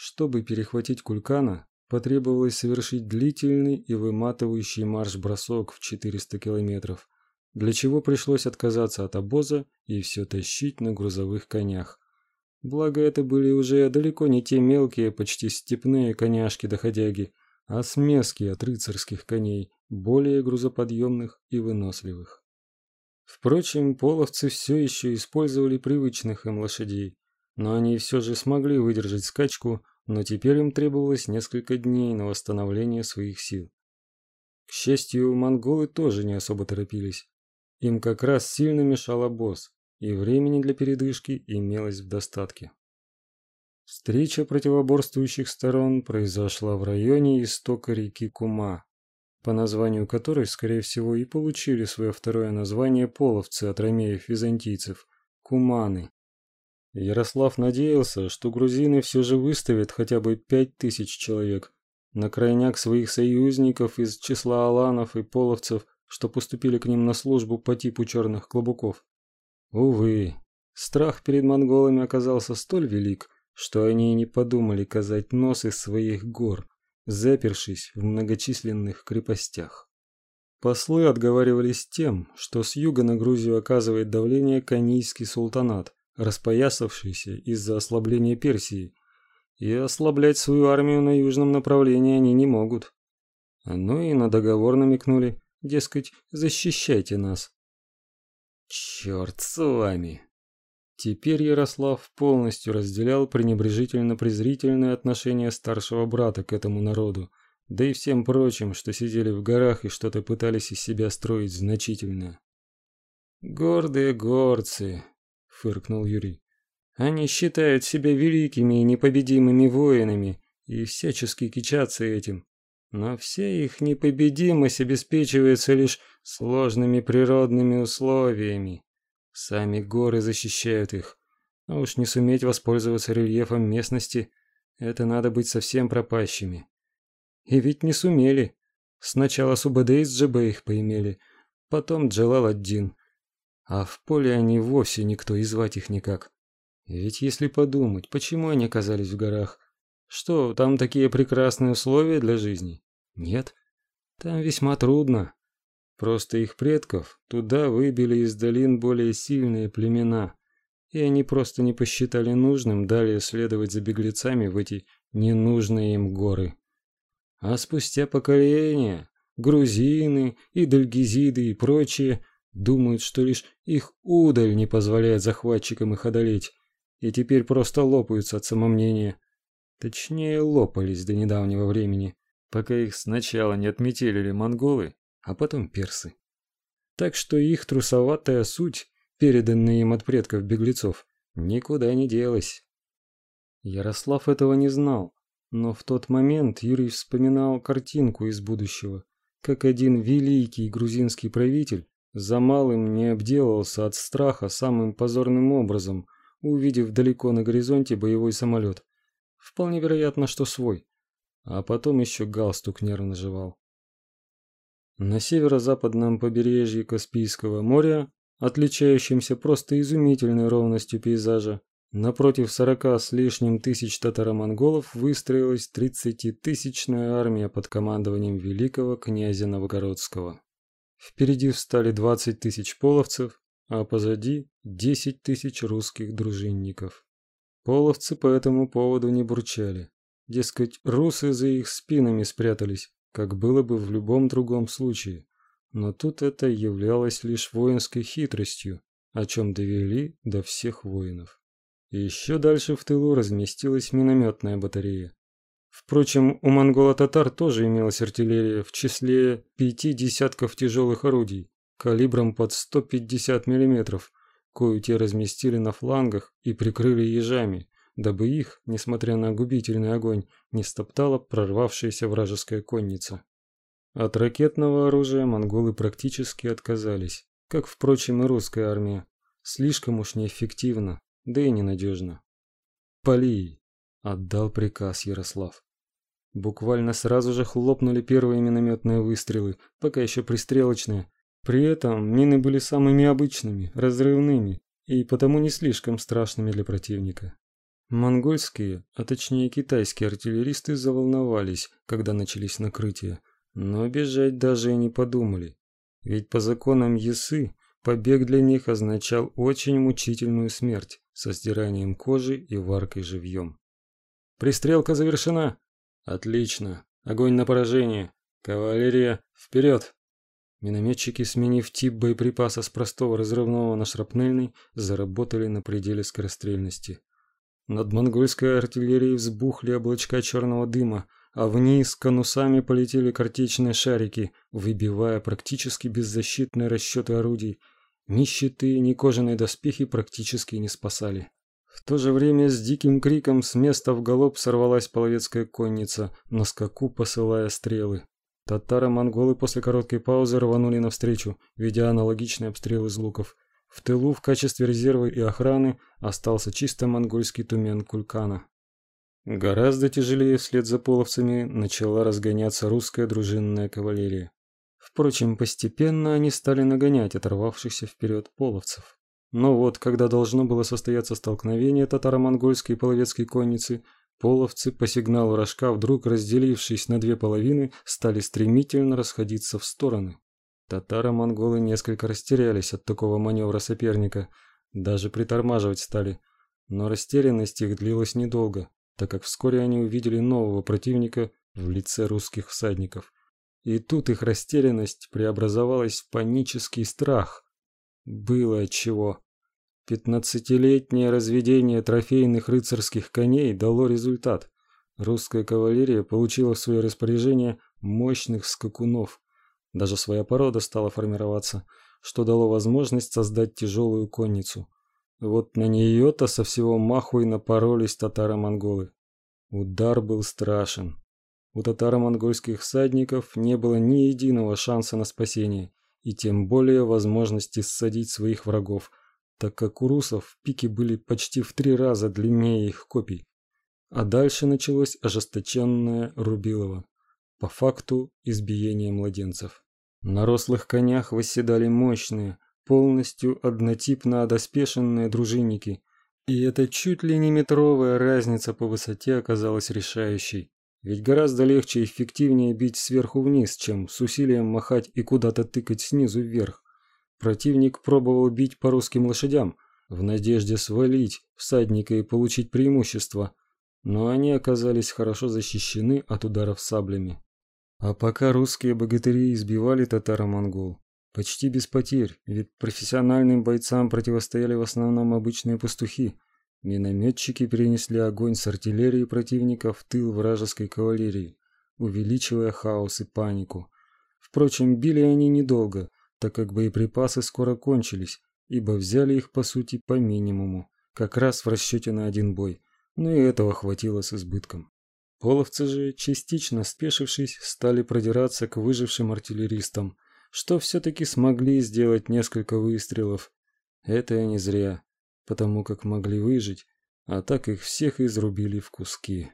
Чтобы перехватить Кулькана, потребовалось совершить длительный и выматывающий марш-бросок в 400 километров, для чего пришлось отказаться от обоза и все тащить на грузовых конях. Благо это были уже далеко не те мелкие, почти степные коняшки-доходяги, а смески от рыцарских коней, более грузоподъемных и выносливых. Впрочем, половцы все еще использовали привычных им лошадей, но они все же смогли выдержать скачку, но теперь им требовалось несколько дней на восстановление своих сил. К счастью, монголы тоже не особо торопились. Им как раз сильно мешал обоз, и времени для передышки имелось в достатке. Встреча противоборствующих сторон произошла в районе истока реки Кума, по названию которой, скорее всего, и получили свое второе название половцы от ромеев-византийцев – куманы. Ярослав надеялся, что грузины все же выставят хотя бы пять тысяч человек на крайняк своих союзников из числа аланов и половцев, что поступили к ним на службу по типу черных клобуков. Увы, страх перед монголами оказался столь велик, что они и не подумали казать нос из своих гор, запершись в многочисленных крепостях. Послы отговаривались тем, что с юга на Грузию оказывает давление Канийский султанат, распоясавшийся из-за ослабления Персии, и ослаблять свою армию на южном направлении они не могут. Ну и на договор намекнули, дескать, защищайте нас. Черт с вами. Теперь Ярослав полностью разделял пренебрежительно-презрительное отношение старшего брата к этому народу, да и всем прочим, что сидели в горах и что-то пытались из себя строить значительное. Гордые горцы, фыркнул Юрий. Они считают себя великими и непобедимыми воинами и всячески кичатся этим. Но вся их непобедимость обеспечивается лишь сложными природными условиями. Сами горы защищают их. А уж не суметь воспользоваться рельефом местности это надо быть совсем пропащими. И ведь не сумели. Сначала Субадей с Джебе их поимели, потом Джалал-ад-Дин, а в поле они вовсе никто и звать их никак. Ведь если подумать, почему они оказались в горах? Что, там такие прекрасные условия для жизни? Нет. Там весьма трудно. Просто их предков туда выбили из долин более сильные племена, и они просто не посчитали нужным далее следовать за беглецами в эти ненужные им горы. А спустя поколения грузины и дальгизиды и прочие Думают, что лишь их удаль не позволяет захватчикам их одолеть, и теперь просто лопаются от самомнения. Точнее, лопались до недавнего времени, пока их сначала не отметили монголы, а потом персы. Так что их трусоватая суть, переданная им от предков беглецов, никуда не делась. Ярослав этого не знал, но в тот момент Юрий вспоминал картинку из будущего, как один великий грузинский правитель за малым не обделался от страха самым позорным образом, увидев далеко на горизонте боевой самолет. Вполне вероятно, что свой. А потом еще галстук нервно жевал. На северо-западном побережье Каспийского моря, отличающемся просто изумительной ровностью пейзажа, напротив сорока с лишним тысяч татаро-монголов выстроилась тридцатитысячная армия под командованием великого князя Новгородского. Впереди встали 20 тысяч половцев, а позади 10 тысяч русских дружинников. Половцы по этому поводу не бурчали. Дескать, русы за их спинами спрятались, как было бы в любом другом случае. Но тут это являлось лишь воинской хитростью, о чем довели до всех воинов. Еще дальше в тылу разместилась минометная батарея. Впрочем, у монголо-татар тоже имелась артиллерия в числе пяти десятков тяжелых орудий калибром под 150 мм, кою те разместили на флангах и прикрыли ежами, дабы их, несмотря на губительный огонь, не стоптала прорвавшаяся вражеская конница. От ракетного оружия монголы практически отказались, как, впрочем, и русская армия. Слишком уж неэффективно, да и ненадежно. «Пали!» — отдал приказ Ярослав. Буквально сразу же хлопнули первые минометные выстрелы, пока еще пристрелочные. При этом мины были самыми обычными, разрывными и потому не слишком страшными для противника. Монгольские, а точнее китайские артиллеристы заволновались, когда начались накрытия, но бежать даже и не подумали. Ведь по законам Ясы побег для них означал очень мучительную смерть со стиранием кожи и варкой живьем. Пристрелка завершена. Отлично. Огонь на поражение. Кавалерия, вперед! Минометчики, сменив тип боеприпаса с простого разрывного на шрапнельный, заработали на пределе скорострельности. Над монгольской артиллерией взбухли облачка черного дыма, а вниз конусами полетели картечные шарики, выбивая практически беззащитные расчеты орудий. Ни щиты, ни кожаные доспехи практически не спасали. В то же время с диким криком с места в галоп сорвалась половецкая конница, на скаку посылая стрелы. Татаро-монголы после короткой паузы рванули навстречу, ведя аналогичный обстрел из луков. В тылу в качестве резерва и охраны остался чисто монгольский тумен Кулькана. Гораздо тяжелее вслед за половцами начала разгоняться русская дружинная кавалерия. Впрочем, постепенно они стали нагонять оторвавшихся вперед половцев. Но вот, когда должно было состояться столкновение татаро-монгольской и половецкой конницы, половцы по сигналу рожка, вдруг разделившись на две половины, стали стремительно расходиться в стороны. Татаро-монголы несколько растерялись от такого маневра соперника, даже притормаживать стали. Но растерянность их длилась недолго, так как вскоре они увидели нового противника в лице русских всадников. И тут их растерянность преобразовалась в панический страх. Было чего. Пятнадцатилетнее разведение трофейных рыцарских коней дало результат. Русская кавалерия получила в свое распоряжение мощных скакунов, даже своя порода стала формироваться, что дало возможность создать тяжелую конницу. Вот на нее-то со всего маху и напоролись татаро-монголы. Удар был страшен. У татаро-монгольских всадников не было ни единого шанса на спасение, и тем более возможности ссадить своих врагов, так как у русов пики были почти в три раза длиннее их копий. А дальше началось ожесточенное рубилово по факту избиения младенцев. На рослых конях восседали мощные, полностью однотипно одоспешенные дружинники, и эта чуть ли не метровая разница по высоте оказалась решающей. Ведь гораздо легче и эффективнее бить сверху вниз, чем с усилием махать и куда-то тыкать снизу вверх. Противник пробовал бить по русским лошадям, в надежде свалить всадника и получить преимущество, но они оказались хорошо защищены от ударов саблями. А пока русские богатыри избивали татаро-монгол, почти без потерь, ведь профессиональным бойцам противостояли в основном обычные пастухи. Минометчики перенесли огонь с артиллерии противника в тыл вражеской кавалерии, увеличивая хаос и панику. Впрочем, били они недолго, так как боеприпасы скоро кончились, ибо взяли их по сути по минимуму, как раз в расчете на один бой. Но и этого хватило с избытком. Половцы же, частично спешившись, стали продираться к выжившим артиллеристам, что все-таки смогли сделать несколько выстрелов. Это и не зря, потому как могли выжить, а так их всех изрубили в куски.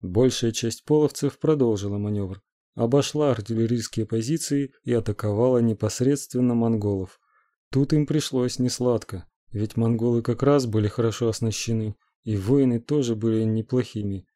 Большая часть половцев продолжила маневр, обошла артиллерийские позиции и атаковала непосредственно монголов. Тут им пришлось несладко, ведь монголы как раз были хорошо оснащены, и воины тоже были неплохими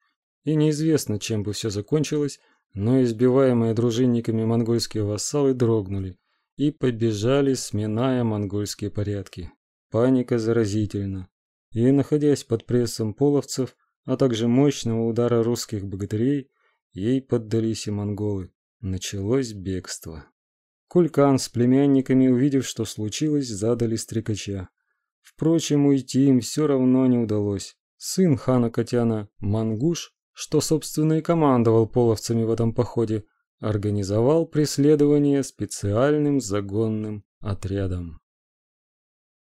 и неизвестно, чем бы все закончилось, но избиваемые дружинниками монгольские вассалы дрогнули и побежали, сминая монгольские порядки. Паника заразительна. И находясь под прессом половцев, а также мощного удара русских богатырей, ей поддались и монголы. Началось бегство. Кулькан с племянниками, увидев, что случилось, задали стрекача. Впрочем, уйти им все равно не удалось. Сын хана Катяна, Мангуш, что, собственно, и командовал половцами в этом походе, организовал преследование специальным загонным отрядом.